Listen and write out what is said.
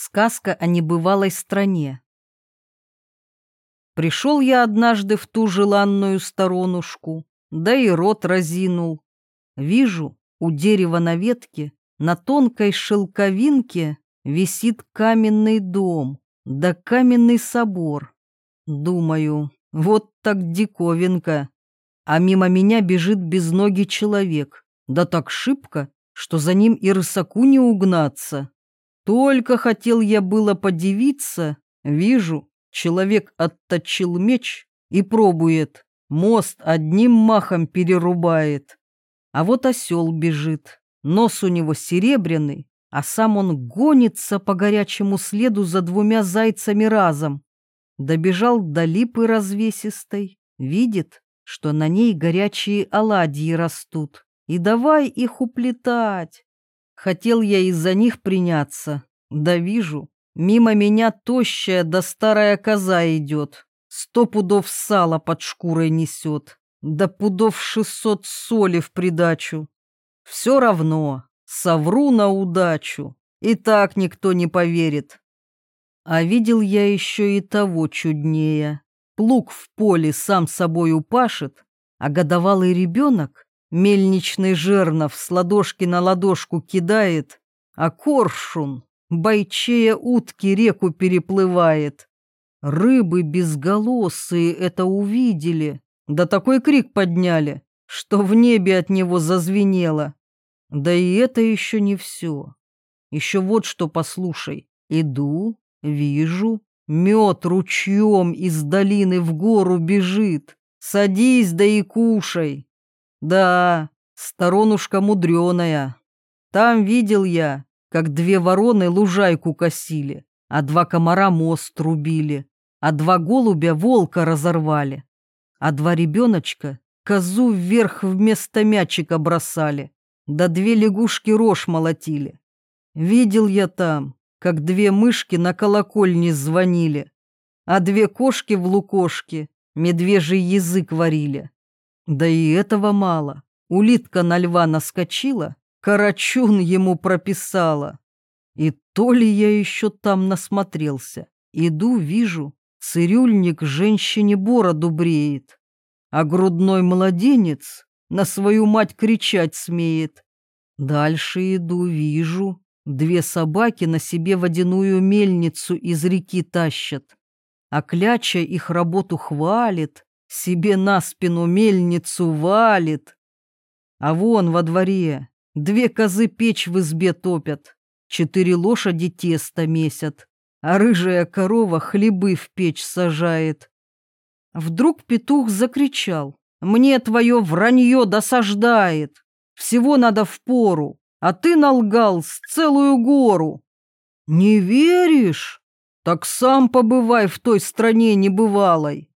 Сказка о небывалой стране. Пришел я однажды в ту желанную сторонушку, да и рот разинул. Вижу, у дерева на ветке, на тонкой шелковинке висит каменный дом, да каменный собор. Думаю, вот так диковинка. А мимо меня бежит безногий человек, да так шибко, что за ним и рысаку не угнаться. Только хотел я было подивиться, вижу, человек отточил меч и пробует, мост одним махом перерубает. А вот осел бежит, нос у него серебряный, а сам он гонится по горячему следу за двумя зайцами разом. Добежал до липы развесистой, видит, что на ней горячие оладьи растут, и давай их уплетать. Хотел я из-за них приняться. Да вижу, мимо меня тощая да старая коза идет. Сто пудов сала под шкурой несет. Да пудов шестьсот соли в придачу. Все равно, совру на удачу. И так никто не поверит. А видел я еще и того чуднее. Плуг в поле сам собой упашет, а годовалый ребенок Мельничный жернов с ладошки на ладошку кидает, а коршун, бойчея утки, реку переплывает. Рыбы безголосые это увидели, да такой крик подняли, что в небе от него зазвенело. Да и это еще не все. Еще вот что послушай. Иду, вижу, мед ручьем из долины в гору бежит. Садись да и кушай. Да, сторонушка мудреная. Там видел я, как две вороны лужайку косили, а два комара мост рубили, а два голубя волка разорвали, а два ребеночка козу вверх вместо мячика бросали, да две лягушки рожь молотили. Видел я там, как две мышки на колокольне звонили, а две кошки в лукошке медвежий язык варили. Да и этого мало. Улитка на льва наскочила, карачун ему прописала. И то ли я еще там насмотрелся. Иду, вижу, цирюльник женщине бороду бреет, а грудной младенец на свою мать кричать смеет. Дальше иду, вижу, две собаки на себе водяную мельницу из реки тащат, а кляча их работу хвалит, себе на спину мельницу валит. А вон во дворе две козы печь в избе топят, четыре лошади тесто месят, а рыжая корова хлебы в печь сажает. Вдруг петух закричал. «Мне твое вранье досаждает! Всего надо в пору, а ты налгал с целую гору!» «Не веришь? Так сам побывай в той стране небывалой!»